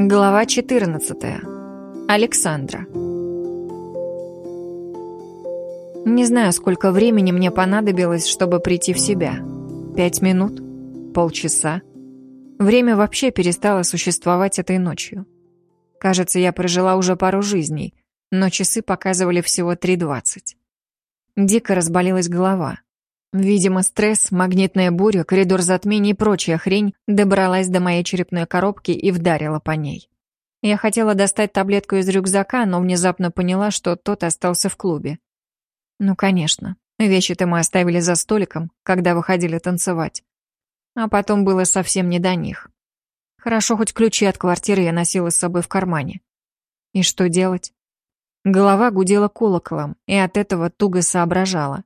Глава 14. Александра. Не знаю, сколько времени мне понадобилось, чтобы прийти в себя. Пять минут? Полчаса? Время вообще перестало существовать этой ночью. Кажется, я прожила уже пару жизней, но часы показывали всего 3.20. Дико разболелась голова. Видимо, стресс, магнитная буря, коридор затмений и прочая хрень добралась до моей черепной коробки и вдарила по ней. Я хотела достать таблетку из рюкзака, но внезапно поняла, что тот остался в клубе. Ну, конечно, вещи-то мы оставили за столиком, когда выходили танцевать. А потом было совсем не до них. Хорошо, хоть ключи от квартиры я носила с собой в кармане. И что делать? Голова гудела колоколом, и от этого туго соображала.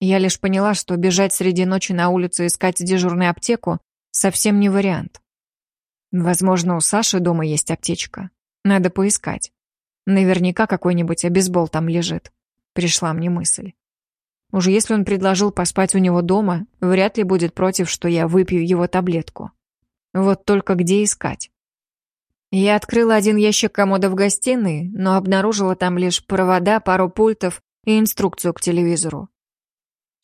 Я лишь поняла, что бежать среди ночи на улицу искать дежурную аптеку совсем не вариант. Возможно, у Саши дома есть аптечка. Надо поискать. Наверняка какой-нибудь обезбол там лежит. Пришла мне мысль. Уже если он предложил поспать у него дома, вряд ли будет против, что я выпью его таблетку. Вот только где искать? Я открыла один ящик комода в гостиной, но обнаружила там лишь провода, пару пультов и инструкцию к телевизору.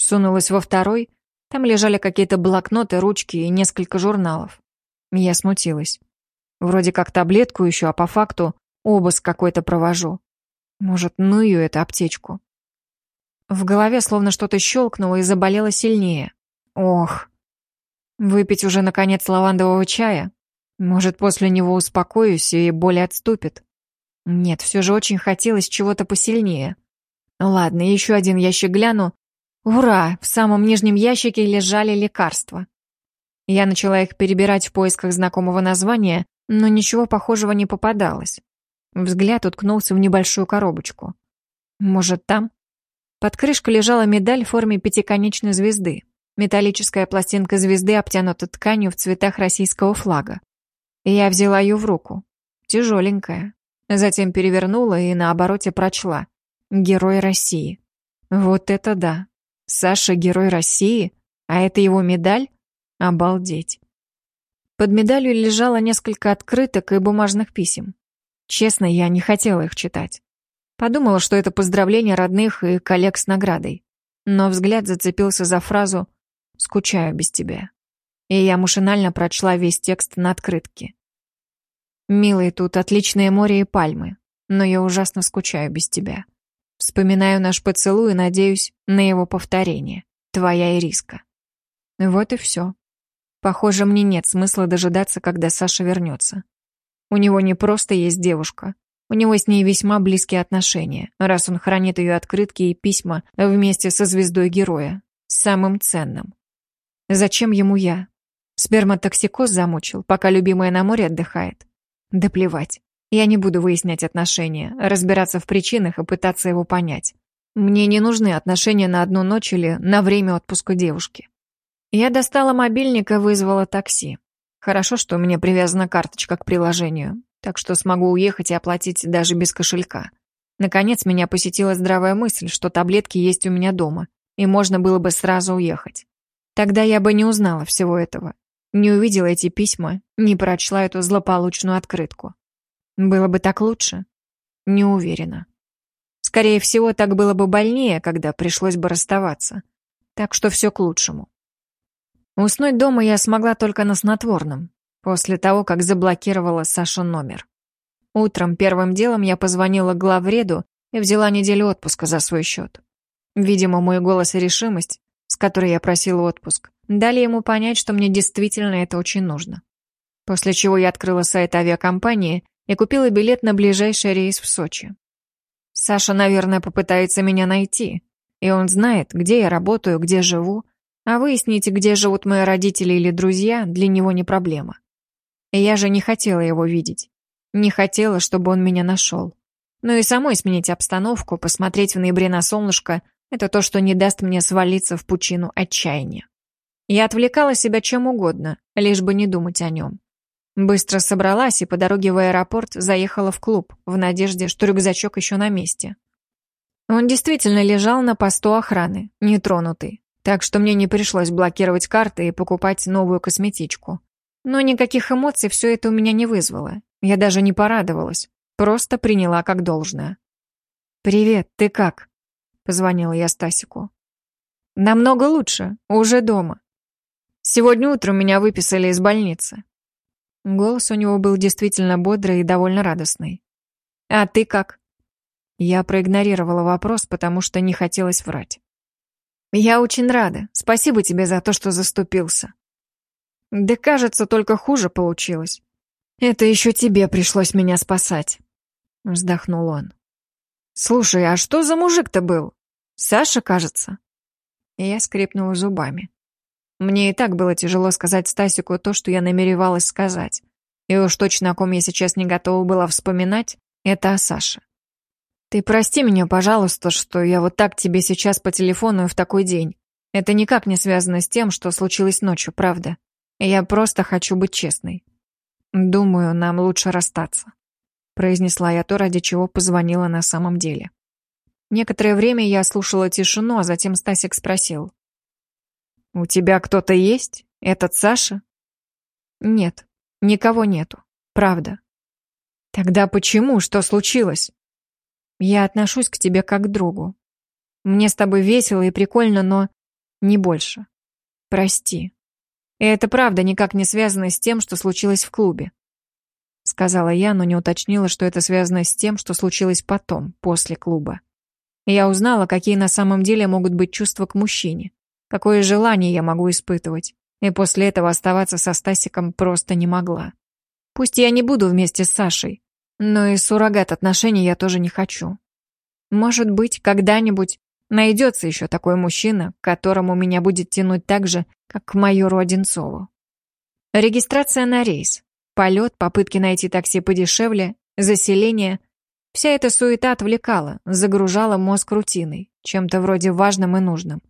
Сунулась во второй, там лежали какие-то блокноты, ручки и несколько журналов. Я смутилась. Вроде как таблетку еще, а по факту обыск какой-то провожу. Может, ну ее эту аптечку. В голове словно что-то щелкнуло и заболело сильнее. Ох. Выпить уже, наконец, лавандового чая? Может, после него успокоюсь и боль отступит? Нет, все же очень хотелось чего-то посильнее. Ладно, еще один ящик гляну, Ура! В самом нижнем ящике лежали лекарства. Я начала их перебирать в поисках знакомого названия, но ничего похожего не попадалось. Взгляд уткнулся в небольшую коробочку. Может, там? Под крышкой лежала медаль в форме пятиконечной звезды. Металлическая пластинка звезды обтянута тканью в цветах российского флага. Я взяла ее в руку. Тяжеленькая. Затем перевернула и на обороте прочла. «Герой России». Вот это да. Саша — герой России, а это его медаль? Обалдеть. Под медалью лежало несколько открыток и бумажных писем. Честно, я не хотела их читать. Подумала, что это поздравление родных и коллег с наградой. Но взгляд зацепился за фразу «скучаю без тебя». И я машинально прочла весь текст на открытке. «Милый, тут отличное море и пальмы, но я ужасно скучаю без тебя. Вспоминаю наш поцелуй и надеюсь на его повторение. Твоя Ириска. Вот и все. Похоже, мне нет смысла дожидаться, когда Саша вернется. У него не просто есть девушка. У него с ней весьма близкие отношения, раз он хранит ее открытки и письма вместе со звездой героя. Самым ценным. Зачем ему я? Сперматоксикоз замучил, пока любимая на море отдыхает. Да плевать. Я не буду выяснять отношения, разбираться в причинах и пытаться его понять. Мне не нужны отношения на одну ночь или на время отпуска девушки. Я достала мобильник и вызвала такси. Хорошо, что у меня привязана карточка к приложению, так что смогу уехать и оплатить даже без кошелька. Наконец меня посетила здравая мысль, что таблетки есть у меня дома, и можно было бы сразу уехать. Тогда я бы не узнала всего этого, не увидела эти письма, не прочла эту злополучную открытку. Было бы так лучше? Не уверена. Скорее всего, так было бы больнее, когда пришлось бы расставаться. Так что все к лучшему. Уснуть дома я смогла только на снотворном, после того, как заблокировала Сашу номер. Утром первым делом я позвонила главреду и взяла неделю отпуска за свой счет. Видимо, мой голос и решимость, с которой я просила отпуск, дали ему понять, что мне действительно это очень нужно. После чего я открыла сайт авиакомпании и купила билет на ближайший рейс в Сочи. Саша, наверное, попытается меня найти, и он знает, где я работаю, где живу, а выяснить, где живут мои родители или друзья, для него не проблема. И я же не хотела его видеть. Не хотела, чтобы он меня нашел. Но и самой сменить обстановку, посмотреть в ноябре на солнышко — это то, что не даст мне свалиться в пучину отчаяния. Я отвлекала себя чем угодно, лишь бы не думать о нем. Быстро собралась и по дороге в аэропорт заехала в клуб, в надежде, что рюкзачок еще на месте. Он действительно лежал на посту охраны, нетронутый, так что мне не пришлось блокировать карты и покупать новую косметичку. Но никаких эмоций все это у меня не вызвало. Я даже не порадовалась, просто приняла как должное. «Привет, ты как?» — позвонила я Стасику. «Намного лучше, уже дома. Сегодня утром меня выписали из больницы». Голос у него был действительно бодрый и довольно радостный. «А ты как?» Я проигнорировала вопрос, потому что не хотелось врать. «Я очень рада. Спасибо тебе за то, что заступился». «Да кажется, только хуже получилось. Это еще тебе пришлось меня спасать», — вздохнул он. «Слушай, а что за мужик-то был? Саша, кажется?» Я скрипнула зубами. Мне и так было тяжело сказать Стасику то, что я намеревалась сказать. И уж точно о ком я сейчас не готова была вспоминать, это о Саше. Ты прости меня, пожалуйста, что я вот так тебе сейчас по телефону в такой день. Это никак не связано с тем, что случилось ночью, правда. Я просто хочу быть честной. Думаю, нам лучше расстаться. Произнесла я то, ради чего позвонила на самом деле. Некоторое время я слушала тишину, а затем Стасик спросил. «У тебя кто-то есть? Этот Саша?» «Нет, никого нету. Правда». «Тогда почему? Что случилось?» Я отношусь к тебе как к другу. Мне с тобой весело и прикольно, но не больше. Прости. И это правда никак не связано с тем, что случилось в клубе. Сказала я, но не уточнила, что это связано с тем, что случилось потом, после клуба. Я узнала, какие на самом деле могут быть чувства к мужчине, какое желание я могу испытывать, и после этого оставаться со Стасиком просто не могла. Пусть я не буду вместе с Сашей, но и суррогат отношений я тоже не хочу. Может быть, когда-нибудь найдется еще такой мужчина, к которому меня будет тянуть так же, как к майору Одинцову. Регистрация на рейс, полет, попытки найти такси подешевле, заселение — вся эта суета отвлекала, загружала мозг рутиной, чем-то вроде важным и нужным.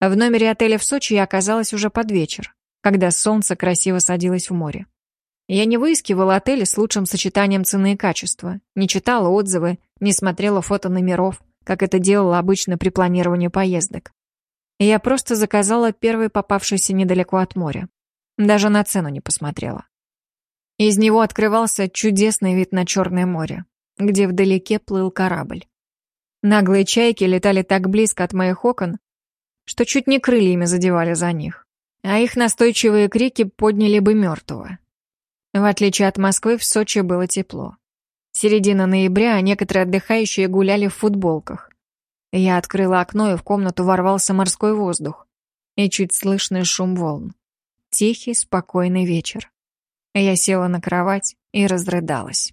В номере отеля в Сочи я оказалась уже под вечер, когда солнце красиво садилось в море. Я не выискивала отели с лучшим сочетанием цены и качества, не читала отзывы, не смотрела фото номеров, как это делала обычно при планировании поездок. Я просто заказала первый попавшийся недалеко от моря. Даже на цену не посмотрела. Из него открывался чудесный вид на Черное море, где вдалеке плыл корабль. Наглые чайки летали так близко от моих окон, что чуть не крыльями задевали за них, а их настойчивые крики подняли бы мертвого. В отличие от Москвы, в Сочи было тепло. Середина ноября, а некоторые отдыхающие гуляли в футболках. Я открыла окно, и в комнату ворвался морской воздух и чуть слышный шум волн. Тихий, спокойный вечер. Я села на кровать и разрыдалась.